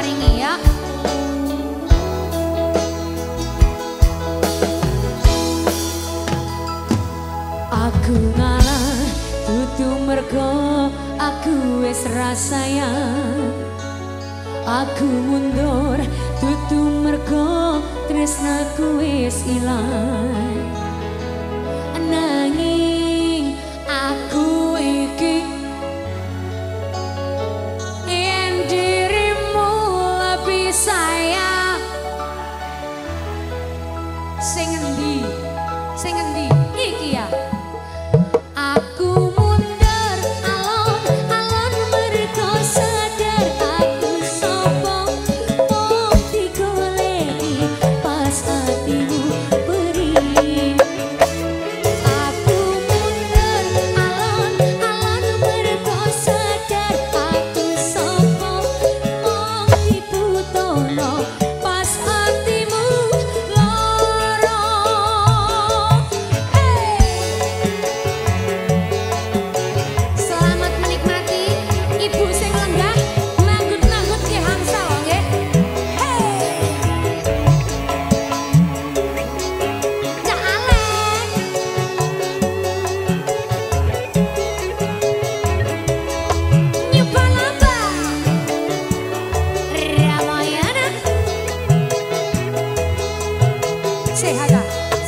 paringi ya Aku ngalah tutu mergo aku wis rasayang Aku mundur tutu mergo tresnaku wis ilang. sing endi sing endi iki ya?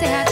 say hi.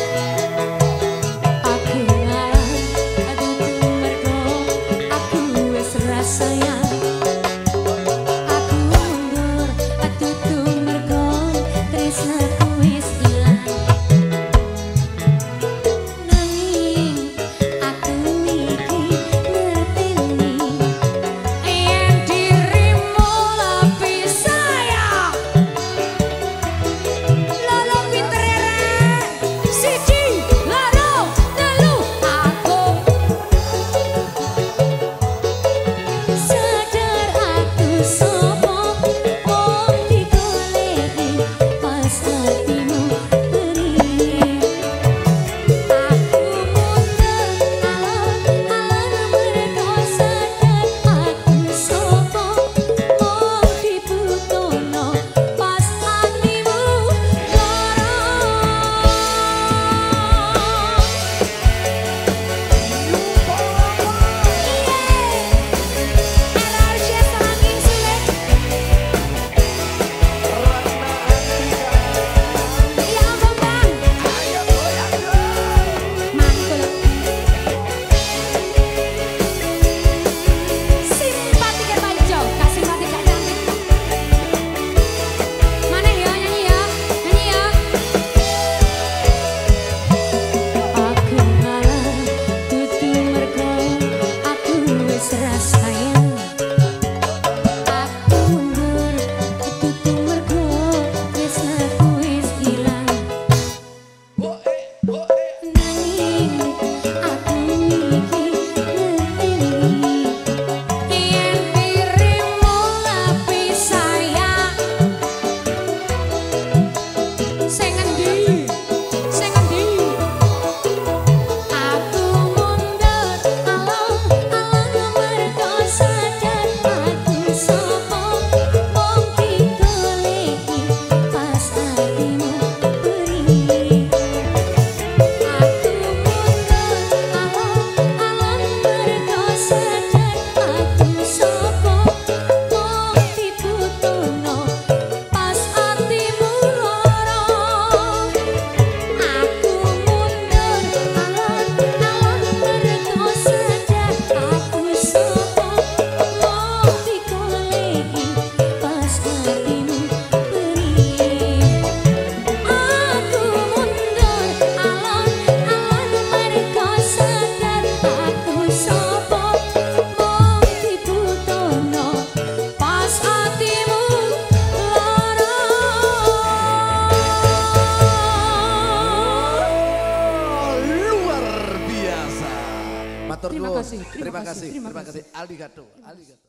Matur Terima nuwun. kasih. Terima kasih. Terima kasih. Aldi Gato. Aldi Gato.